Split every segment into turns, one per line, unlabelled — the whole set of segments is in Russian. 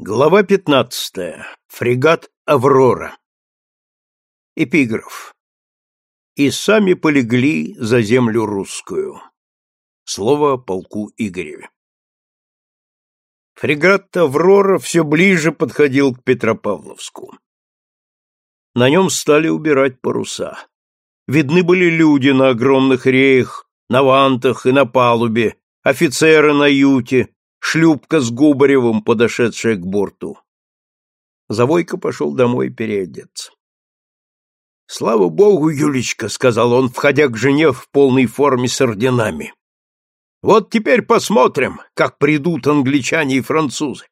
Глава 15. Фрегат Аврора. Эпиграф. И сами полегли за землю русскую. Слово полку Игореве. Фрегат Аврора все ближе подходил к Петропавловску. На нем стали убирать паруса. Видны были люди на огромных реях, на вантах и на палубе, офицеры на юте, шлюпка с Губаревым, подошедшая к борту. Завойка пошел домой переодеться. — Слава богу, Юлечка, — сказал он, входя к жене в полной форме с орденами. — Вот теперь посмотрим, как придут англичане и французы.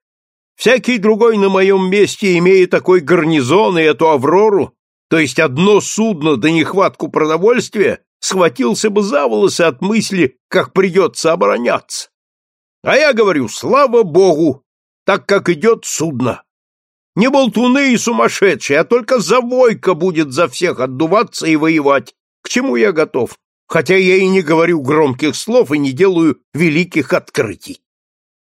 Всякий другой на моем месте, имея такой гарнизон и эту «Аврору», то есть одно судно да нехватку продовольствия, схватился бы за волосы от мысли, как придется обороняться. А я говорю, слава богу, так как идет судно. Не болтуны и сумасшедшие, а только завойка будет за всех отдуваться и воевать, к чему я готов, хотя я и не говорю громких слов и не делаю великих открытий.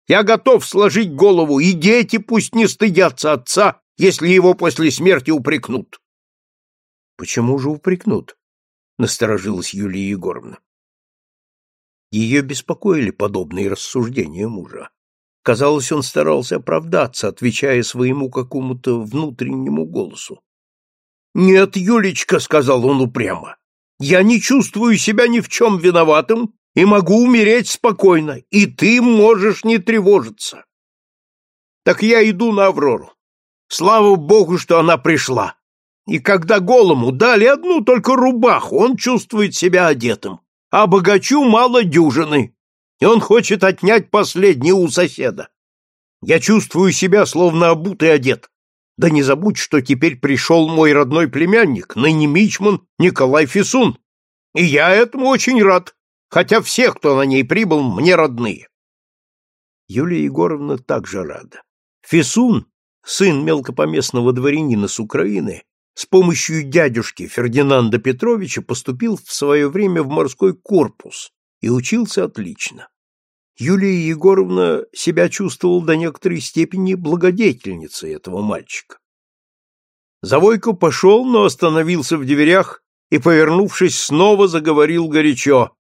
Я готов сложить голову, и дети пусть не стыдятся отца, если его после смерти упрекнут. — Почему же упрекнут? — насторожилась Юлия Егоровна. Ее беспокоили подобные рассуждения мужа. Казалось, он старался оправдаться, отвечая своему какому-то внутреннему голосу. «Нет, Юлечка», — сказал он упрямо, — «я не чувствую себя ни в чем виноватым и могу умереть спокойно, и ты можешь не тревожиться». «Так я иду на Аврору. Слава богу, что она пришла. И когда голому дали одну только рубаху, он чувствует себя одетым а богачу мало дюжины, и он хочет отнять последнее у соседа. Я чувствую себя словно обутый одет. Да не забудь, что теперь пришел мой родной племянник, ныне мичман Николай Фисун. И я этому очень рад, хотя все, кто на ней прибыл, мне родные. Юлия Егоровна также рада. Фисун, сын мелкопоместного дворянина с Украины, с помощью дядюшки Фердинанда Петровича поступил в свое время в морской корпус и учился отлично. Юлия Егоровна себя чувствовала до некоторой степени благодетельницей этого мальчика. Завойко пошел, но остановился в дверях и, повернувшись, снова заговорил горячо.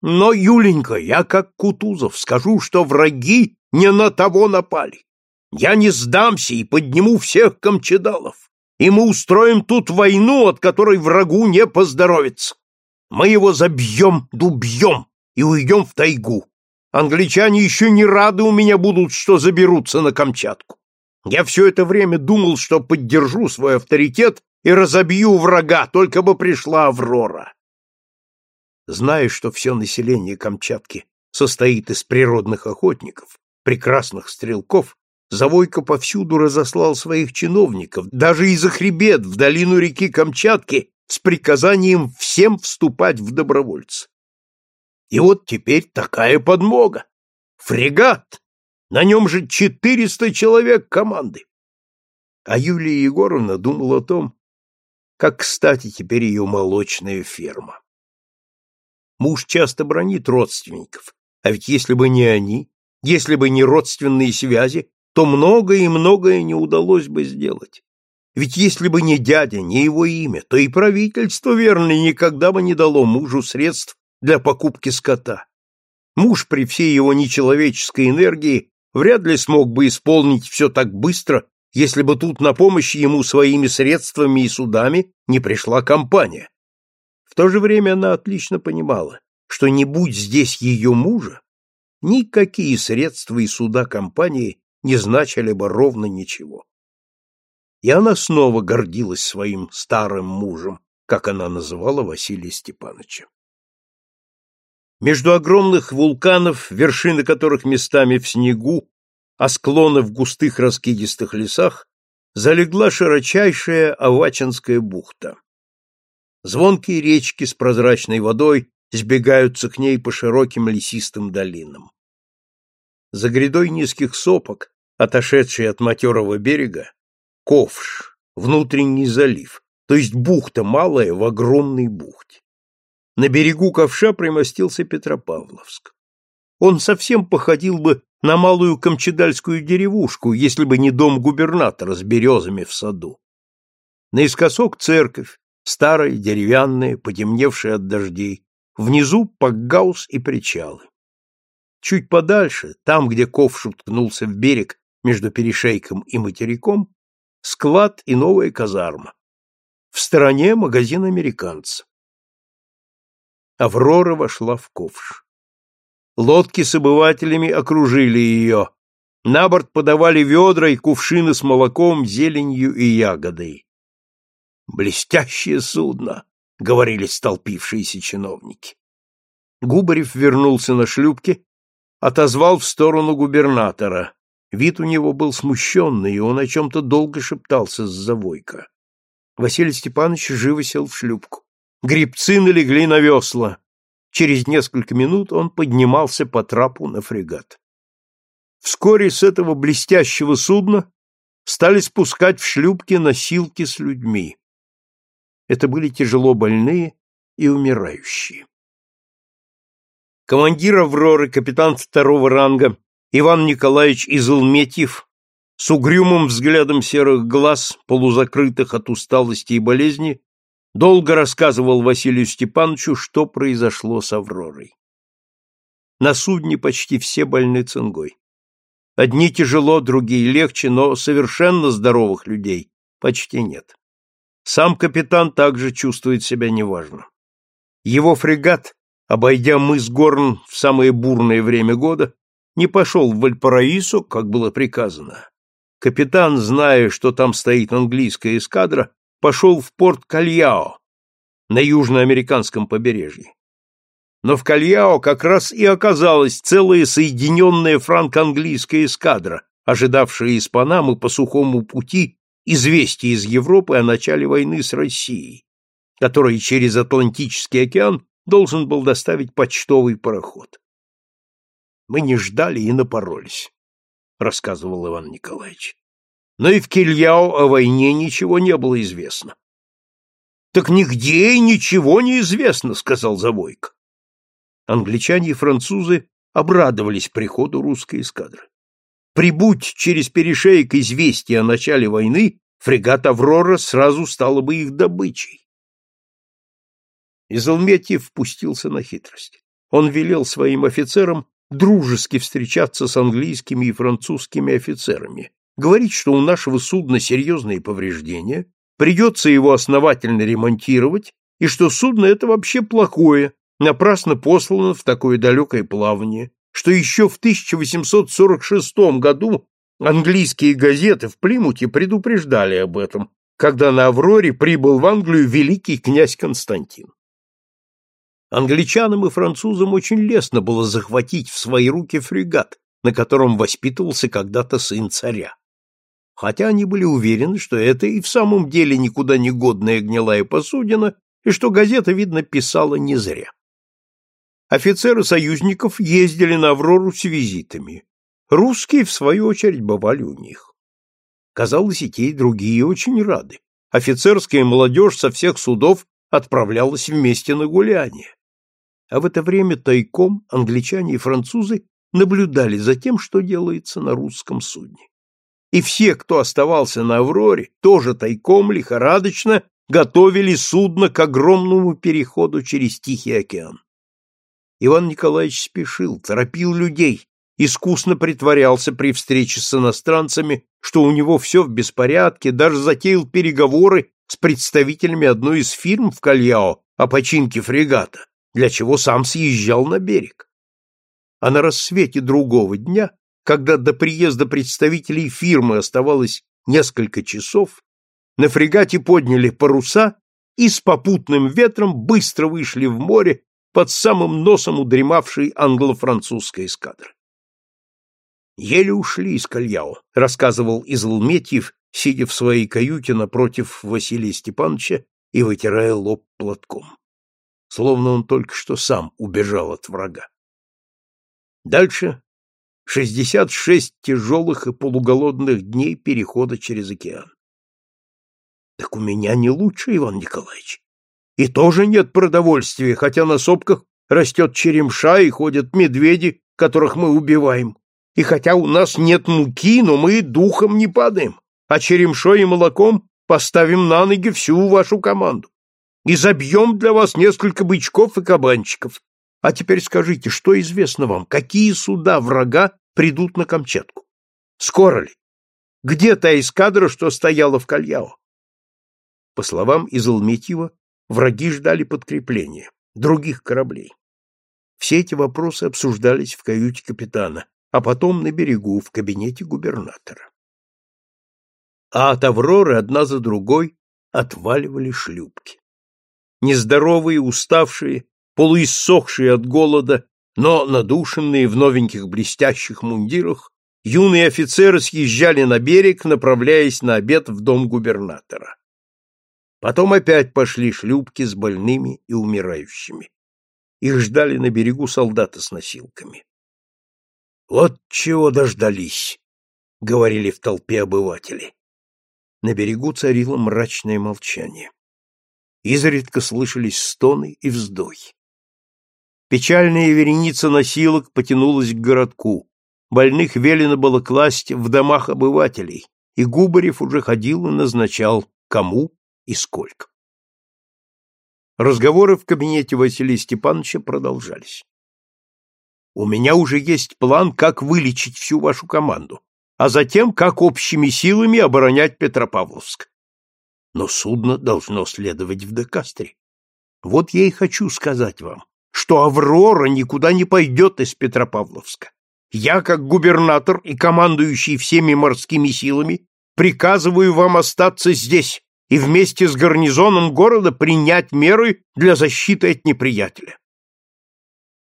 «Но, Юленька, я как Кутузов скажу, что враги не на того напали. Я не сдамся и подниму всех камчедалов и мы устроим тут войну, от которой врагу не поздоровится. Мы его забьем, дубьем и уйдем в тайгу. Англичане еще не рады у меня будут, что заберутся на Камчатку. Я все это время думал, что поддержу свой авторитет и разобью врага, только бы пришла Аврора. Зная, что все население Камчатки состоит из природных охотников, прекрасных стрелков, Завойко повсюду разослал своих чиновников, даже из-за хребет в долину реки Камчатки, с приказанием всем вступать в добровольцы. И вот теперь такая подмога. Фрегат! На нем же четыреста человек команды. А Юлия Егоровна думала о том, как кстати теперь ее молочная ферма. Муж часто бронит родственников, а ведь если бы не они, если бы не родственные связи, то многое и многое не удалось бы сделать. Ведь если бы не дядя, не его имя, то и правительство, верно, никогда бы не дало мужу средств для покупки скота. Муж при всей его нечеловеческой энергии вряд ли смог бы исполнить все так быстро, если бы тут на помощь ему своими средствами и судами не пришла компания. В то же время она отлично понимала, что не будь здесь ее мужа, никакие средства и суда компании не значили бы ровно ничего. И она снова гордилась своим старым мужем, как она называла Василия Степановича. Между огромных вулканов, вершины которых местами в снегу, а склоны в густых раскидистых лесах, залегла широчайшая Авачинская бухта. Звонкие речки с прозрачной водой сбегаются к ней по широким лесистым долинам. За грядой низких сопок отошедший от матерого берега, ковш, внутренний залив, то есть бухта малая в огромной бухте. На берегу ковша примостился Петропавловск. Он совсем походил бы на малую камчедальскую деревушку, если бы не дом губернатора с березами в саду. Наискосок церковь, старая, деревянная, потемневшая от дождей, внизу пакгаус и причалы. Чуть подальше, там, где ковш уткнулся в берег между перешейком и материком, склад и новая казарма. В стороне магазин американца. Аврора вошла в ковш. Лодки с обывателями окружили ее. На борт подавали ведра и кувшины с молоком, зеленью и ягодой. «Блестящее судно!» — говорили столпившиеся чиновники. Губарев вернулся на шлюпке, отозвал в сторону губернатора. Вид у него был смущенный, и он о чем-то долго шептался с завойка. Василий Степанович живо сел в шлюпку. Грибцы налегли на весла. Через несколько минут он поднимался по трапу на фрегат. Вскоре с этого блестящего судна стали спускать в шлюпки носилки с людьми. Это были тяжело больные и умирающие. Командир «Авроры», капитан второго ранга Иван Николаевич Изылметьев с угрюмым взглядом серых глаз, полузакрытых от усталости и болезни, долго рассказывал Василию Степановичу, что произошло с Авророй. На судне почти все больны цингой. Одни тяжело, другие легче, но совершенно здоровых людей почти нет. Сам капитан также чувствует себя неважно. Его фрегат, обойдя мыс Горн в самое бурное время года, не пошел в Вальпараисо, как было приказано, Капитан, зная, что там стоит английская эскадра, пошел в порт Кальяо на южноамериканском побережье. Но в Кальяо как раз и оказалась целая соединенная франко-английская эскадра, ожидавшая из Панамы по сухому пути известий из Европы о начале войны с Россией, который через Атлантический океан должен был доставить почтовый пароход. Мы не ждали и напоролись рассказывал Иван Николаевич. Но и в Кильяо о войне ничего не было известно. Так нигде и ничего не известно, сказал Завойко. Англичане и французы обрадовались приходу русской эскадры. Прибудь через перешеек известия о начале войны, фрегат «Аврора» сразу стала бы их добычей. Изолметьев впустился на хитрость. Он велел своим офицерам дружески встречаться с английскими и французскими офицерами, говорить, что у нашего судна серьезные повреждения, придется его основательно ремонтировать, и что судно это вообще плохое, напрасно послано в такое далекое плавание, что еще в 1846 году английские газеты в Плимуте предупреждали об этом, когда на «Авроре» прибыл в Англию великий князь Константин. Англичанам и французам очень лестно было захватить в свои руки фрегат, на котором воспитывался когда-то сын царя. Хотя они были уверены, что это и в самом деле никуда не годная гнилая посудина, и что газета, видно, писала не зря. Офицеры союзников ездили на Аврору с визитами. Русские, в свою очередь, бывали у них. Казалось, и те, и другие очень рады. Офицерская молодежь со всех судов отправлялась вместе на гуляние а в это время тайком англичане и французы наблюдали за тем, что делается на русском судне. И все, кто оставался на Авроре, тоже тайком лихорадочно готовили судно к огромному переходу через Тихий океан. Иван Николаевич спешил, торопил людей, искусно притворялся при встрече с иностранцами, что у него все в беспорядке, даже затеял переговоры с представителями одной из фирм в Кальяо о починке фрегата для чего сам съезжал на берег. А на рассвете другого дня, когда до приезда представителей фирмы оставалось несколько часов, на фрегате подняли паруса и с попутным ветром быстро вышли в море под самым носом удремавшей англо-французской эскадры. Еле ушли из Кальяо, рассказывал Излметьев, сидя в своей каюте напротив Василия Степановича и вытирая лоб платком словно он только что сам убежал от врага. Дальше шестьдесят шесть тяжелых и полуголодных дней перехода через океан. Так у меня не лучше, Иван Николаевич. И тоже нет продовольствия, хотя на сопках растет черемша и ходят медведи, которых мы убиваем. И хотя у нас нет муки, но мы духом не падаем, а черемшой и молоком поставим на ноги всю вашу команду. И забьем для вас несколько бычков и кабанчиков. А теперь скажите, что известно вам, какие суда врага придут на Камчатку? Скоро ли? Где та эскадра, что стояла в Кальяо? По словам Изолметьева, враги ждали подкрепления, других кораблей. Все эти вопросы обсуждались в каюте капитана, а потом на берегу в кабинете губернатора. А от Авроры одна за другой отваливали шлюпки. Нездоровые, уставшие, полуиссохшие от голода, но надушенные в новеньких блестящих мундирах, юные офицеры съезжали на берег, направляясь на обед в дом губернатора. Потом опять пошли шлюпки с больными и умирающими. Их ждали на берегу солдаты с носилками. «Вот чего дождались», — говорили в толпе обыватели. На берегу царило мрачное молчание. Изредка слышались стоны и вздохи. Печальная вереница носилок потянулась к городку. Больных велено было класть в домах обывателей, и Губарев уже ходил и назначал, кому и сколько. Разговоры в кабинете Василия Степановича продолжались. «У меня уже есть план, как вылечить всю вашу команду, а затем, как общими силами оборонять Петропавловск. Но судно должно следовать в Декастре. Вот я и хочу сказать вам, что Аврора никуда не пойдет из Петропавловска. Я, как губернатор и командующий всеми морскими силами, приказываю вам остаться здесь и вместе с гарнизоном города принять меры для защиты от неприятеля.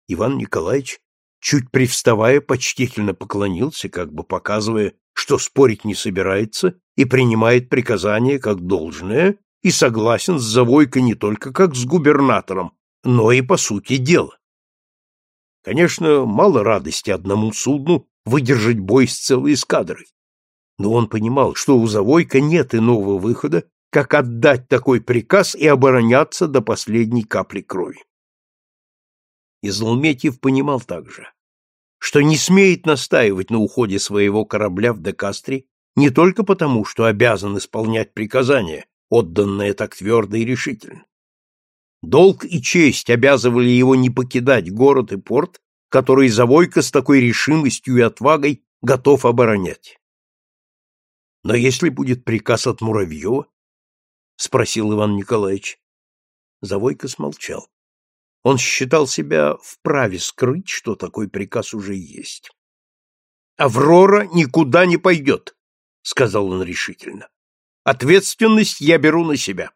Иван Николаевич, чуть привставая, почтительно поклонился, как бы показывая, что спорить не собирается и принимает приказание как должное и согласен с Завойко не только как с губернатором, но и по сути дела. Конечно, мало радости одному судну выдержать бой с целой эскадрой. Но он понимал, что у Завойка нет иного выхода, как отдать такой приказ и обороняться до последней капли крови. Излметьев понимал также, что не смеет настаивать на уходе своего корабля в Декастре не только потому, что обязан исполнять приказания, отданные так твердо и решительно. Долг и честь обязывали его не покидать город и порт, который Завойко с такой решимостью и отвагой готов оборонять. Но если будет приказ от Муравьева, — спросил Иван Николаевич. Завойко смолчал. Он считал себя вправе скрыть, что такой приказ уже есть. «Аврора никуда не пойдет», — сказал он решительно. «Ответственность я беру на себя».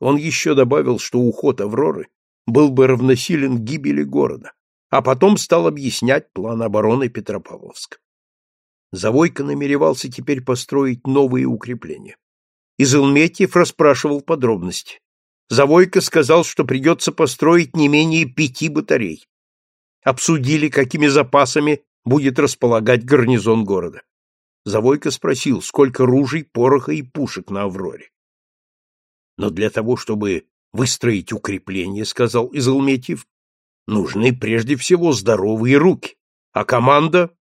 Он еще добавил, что уход Авроры был бы равносилен гибели города, а потом стал объяснять план обороны Петропавловска. Завойко намеревался теперь построить новые укрепления. Изылметьев расспрашивал подробности. Завойко сказал, что придется построить не менее пяти батарей. Обсудили, какими запасами будет располагать гарнизон города. Завойко спросил, сколько ружей, пороха и пушек на Авроре. Но для того, чтобы выстроить укрепление, сказал Изылметьев, нужны прежде всего здоровые руки. А команда...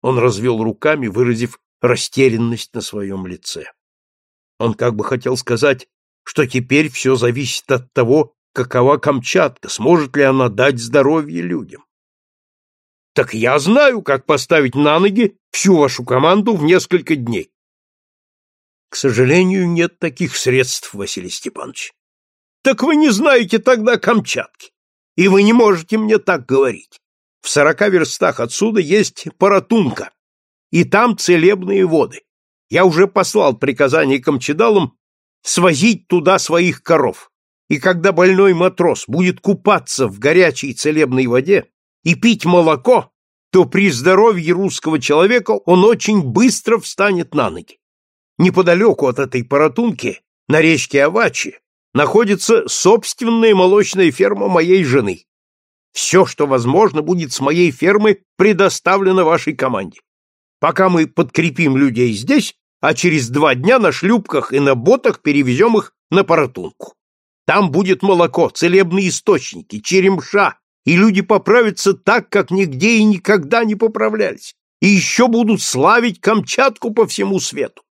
Он развел руками, выразив растерянность на своем лице. Он как бы хотел сказать, что теперь все зависит от того, какова Камчатка, сможет ли она дать здоровье людям. Так я знаю, как поставить на ноги всю вашу команду в несколько дней. К сожалению, нет таких средств, Василий Степанович. Так вы не знаете тогда Камчатки. И вы не можете мне так говорить. В сорока верстах отсюда есть Паратунка, и там целебные воды. Я уже послал приказание камчедалам свозить туда своих коров. И когда больной матрос будет купаться в горячей целебной воде и пить молоко, то при здоровье русского человека он очень быстро встанет на ноги. Неподалеку от этой паратунки, на речке Авачи, находится собственная молочная ферма моей жены. Все, что возможно, будет с моей фермы предоставлено вашей команде. Пока мы подкрепим людей здесь, а через два дня на шлюпках и на ботах перевезем их на Паратунку. Там будет молоко, целебные источники, черемша, и люди поправятся так, как нигде и никогда не поправлялись, и еще будут славить Камчатку по всему свету.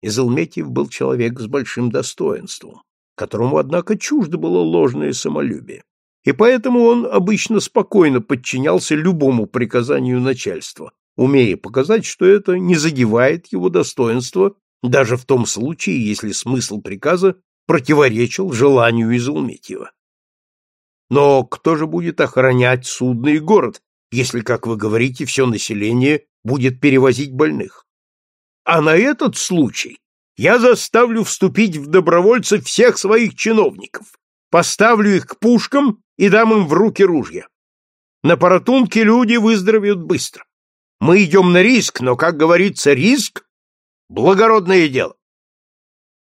Изелметьев был человек с большим достоинством, которому, однако, чуждо было ложное самолюбие, и поэтому он обычно спокойно подчинялся любому приказанию начальства, умея показать, что это не задевает его достоинства даже в том случае, если смысл приказа противоречил желанию Изелметьева. Но кто же будет охранять судный город, если, как вы говорите, все население будет перевозить больных? А на этот случай я заставлю вступить в добровольцы всех своих чиновников, поставлю их к пушкам и дам им в руки ружья. На Паратунке люди выздоровеют быстро. Мы идем на риск, но, как говорится, риск — благородное дело.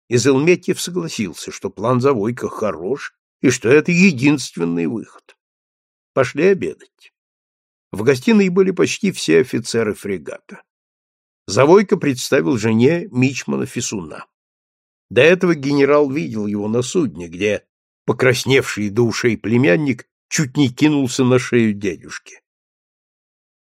Изелметьев согласился, что план Завойка хорош и что это единственный выход. Пошли обедать. В гостиной были почти все офицеры фрегата. Завойко представил жене мичмана Фисуна. До этого генерал видел его на судне, где покрасневший до ушей племянник чуть не кинулся на шею дядюшки.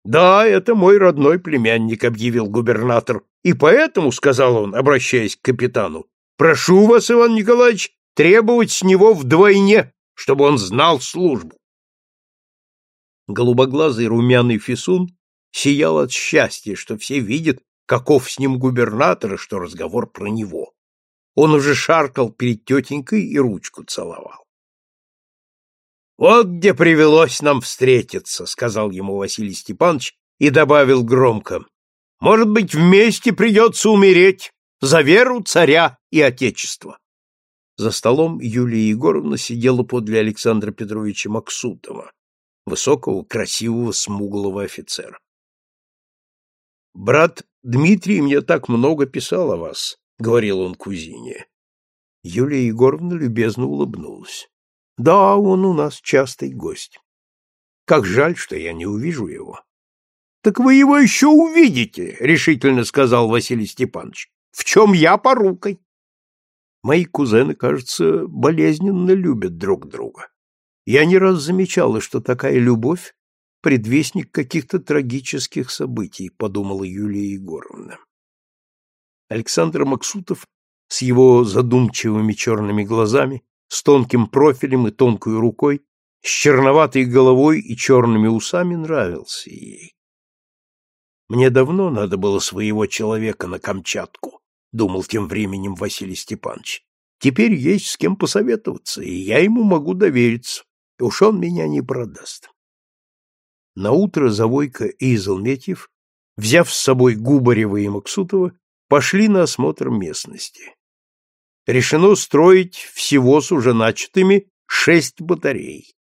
«Да, это мой родной племянник», — объявил губернатор. «И поэтому, — сказал он, обращаясь к капитану, — прошу вас, Иван Николаевич, требовать с него вдвойне, чтобы он знал службу». Голубоглазый румяный Фисун сиял от счастья, что все видят, каков с ним губернатор и что разговор про него. Он уже шаркал перед тетенькой и ручку целовал. «Вот где привелось нам встретиться», — сказал ему Василий Степанович и добавил громко. «Может быть, вместе придется умереть за веру царя и отечества». За столом Юлия Егоровна сидела подле Александра Петровича Максутова, высокого, красивого, смуглого офицера. «Брат Дмитрий мне так много писал о вас», — говорил он кузине. Юлия Егоровна любезно улыбнулась. Да, он у нас частый гость. Как жаль, что я не увижу его. Так вы его еще увидите, решительно сказал Василий Степанович. В чем я порукой? Мои кузены, кажется, болезненно любят друг друга. Я не раз замечала, что такая любовь — предвестник каких-то трагических событий, подумала Юлия Егоровна. Александр Максутов с его задумчивыми черными глазами с тонким профилем и тонкой рукой, с черноватой головой и черными усами нравился ей. Мне давно надо было своего человека на Камчатку, думал тем временем Василий Степанович. Теперь есть с кем посоветоваться, и я ему могу довериться. Уж он меня не продаст. На утро Завойко и Изолметьев, взяв с собой Губарева и Максутова, пошли на осмотр местности решено строить всего с уже начатыми шесть батарей.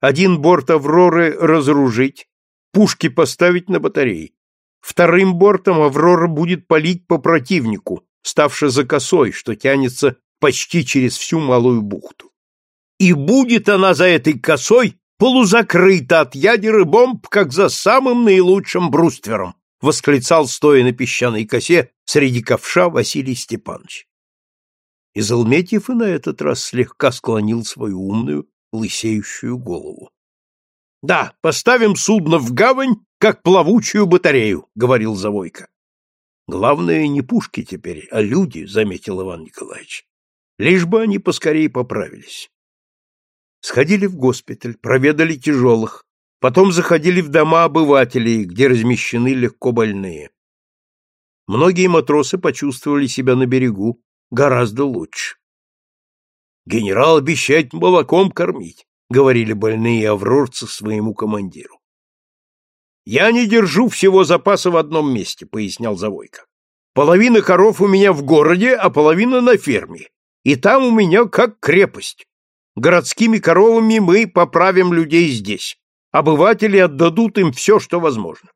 Один борт «Авроры» разоружить, пушки поставить на батареи. Вторым бортом «Аврора» будет палить по противнику, ставши за косой, что тянется почти через всю малую бухту. И будет она за этой косой полузакрыта от ядер и бомб, как за самым наилучшим бруствером, восклицал, стоя на песчаной косе среди ковша Василий Степанович. Изолметьев и на этот раз слегка склонил свою умную, лысеющую голову. — Да, поставим судно в гавань, как плавучую батарею, — говорил Завойко. — Главное не пушки теперь, а люди, — заметил Иван Николаевич. Лишь бы они поскорее поправились. Сходили в госпиталь, проведали тяжелых, потом заходили в дома обывателей, где размещены легко больные. Многие матросы почувствовали себя на берегу, гораздо лучше. Генерал обещает молоком кормить, говорили больные аврорцы своему командиру. Я не держу всего запаса в одном месте, пояснял Завойко. Половина коров у меня в городе, а половина на ферме. И там у меня как крепость. Городскими коровами мы поправим людей здесь. Обыватели отдадут им все, что возможно.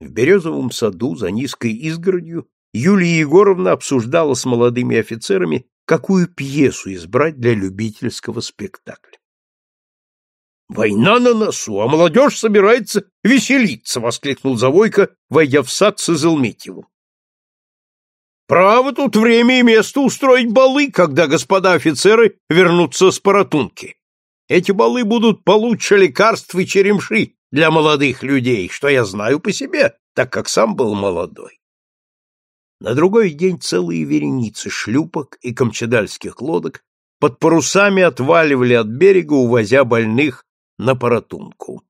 В березовом саду за низкой изгородью Юлия Егоровна обсуждала с молодыми офицерами, какую пьесу избрать для любительского спектакля. «Война на носу, а молодежь собирается веселиться!» — воскликнул Завойко, войдя в сад с Изелметьевым. «Право тут время и место устроить балы, когда господа офицеры вернутся с паратунки. Эти балы будут получше лекарств и черемши для молодых людей, что я знаю по себе, так как сам был молодой. На другой день целые вереницы шлюпок и камчадальских лодок под парусами отваливали от берега, увозя больных на Паратунку.